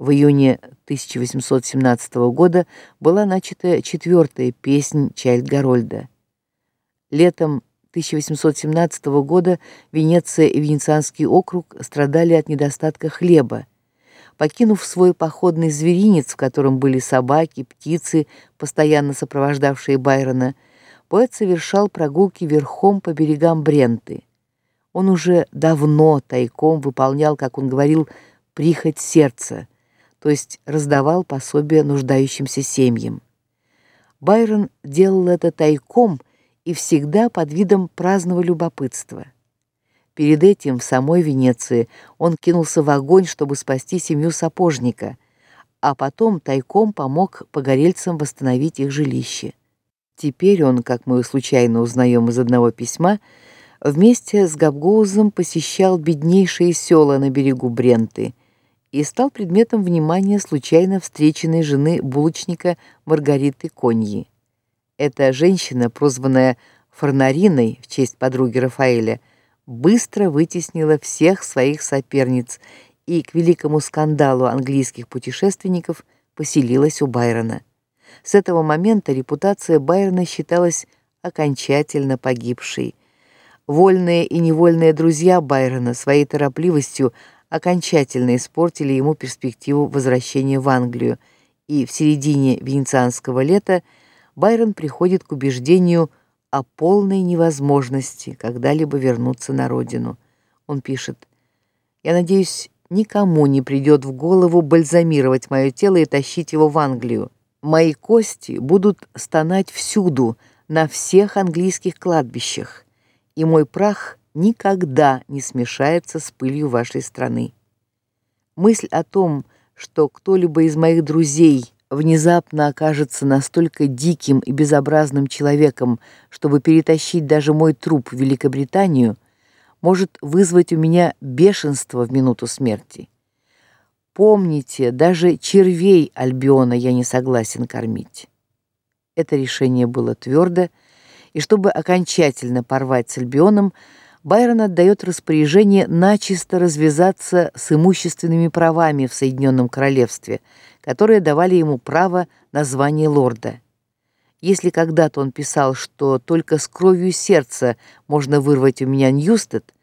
В июне 1817 года была начата четвертая песнь Чайльд-Гарольда. Летом 1817 года Венеция и Венецианский округ страдали от недостатка хлеба. Покинув свой походный зверинец, в котором были собаки, птицы, постоянно сопровождавшие Байрона, поэт совершал прогулки верхом по берегам Бренты. Он уже давно тайком выполнял, как он говорил, прихоть сердца, то есть раздавал пособия нуждающимся семьям. Байрон делал это тайком и всегда под видом праздного любопытства. Перед этим в самой Венеции он кинулся в огонь, чтобы спасти семью сапожника, а потом тайком помог погорельцам восстановить их жилище. Теперь он, как мы случайно узнаем из одного письма, вместе с Габгоузом посещал беднейшие села на берегу Бренты и стал предметом внимания случайно встреченной жены булочника Маргариты Коньи. Эта женщина, прозванная Форнариной в честь подруги Рафаэля, быстро вытеснила всех своих соперниц и к великому скандалу английских путешественников поселилась у Байрона. С этого момента репутация Байрона считалась окончательно погибшей. Вольные и невольные друзья Байрона своей торопливостью окончательно испортили ему перспективу возвращения в Англию, и в середине венецианского лета Байрон приходит к убеждению о полной невозможности когда-либо вернуться на родину. Он пишет: "Я надеюсь, никому не придет в голову бальзамировать мое тело и тащить его в Англию. Мои кости будут стонать всюду, на всех английских кладбищах, и мой прах никогда не смешается с пылью вашей страны. Мысль о том, что кто-либо из моих друзей внезапно окажется настолько диким и безобразным человеком, чтобы перетащить даже мой труп в Великобританию, может вызвать у меня бешенство в минуту смерти. Помните, даже червей Альбиона я не согласен кормить. Это решение было твердо, и чтобы окончательно порвать с Альбионом, Байрон отдает распоряжение начисто развязаться с имущественными правами в Соединенном Королевстве, которые давали ему право на звание лорда. Если когда-то он писал, что только с кровью сердца можно вырвать у меня Ньюстед,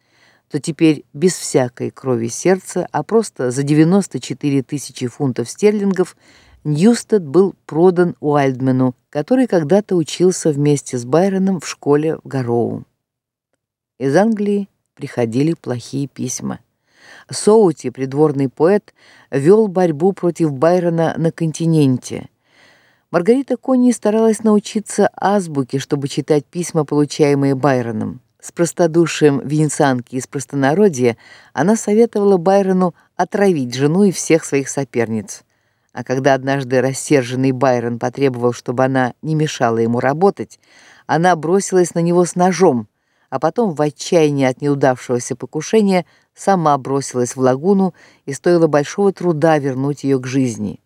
то теперь без всякой крови сердца, а просто за 94 тысячи фунтов стерлингов Ньюстед был продан Уайльдмену, который когда-то учился вместе с Байроном в школе в Гароу. Из Англии приходили плохие письма. Соути, придворный поэт, вел борьбу против Байрона на континенте. Маргарита Конни старалась научиться азбуке, чтобы читать письма, получаемые Байроном. С простодушием венецианки из простонародья она советовала Байрону отравить жену и всех своих соперниц. А когда однажды рассерженный Байрон потребовал, чтобы она не мешала ему работать, она бросилась на него с ножом, а потом в отчаянии от неудавшегося покушения сама бросилась в лагуну и стоило большого труда вернуть ее к жизни.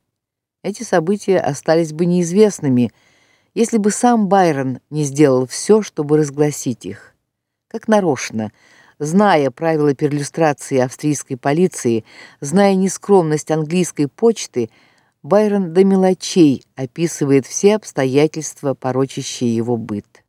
Эти события остались бы неизвестными, если бы сам Байрон не сделал все, чтобы разгласить их. Как нарочно, зная правила перлюстрации австрийской полиции, зная нескромность английской почты, Байрон до мелочей описывает все обстоятельства, порочащие его быт.